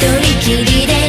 一人きりで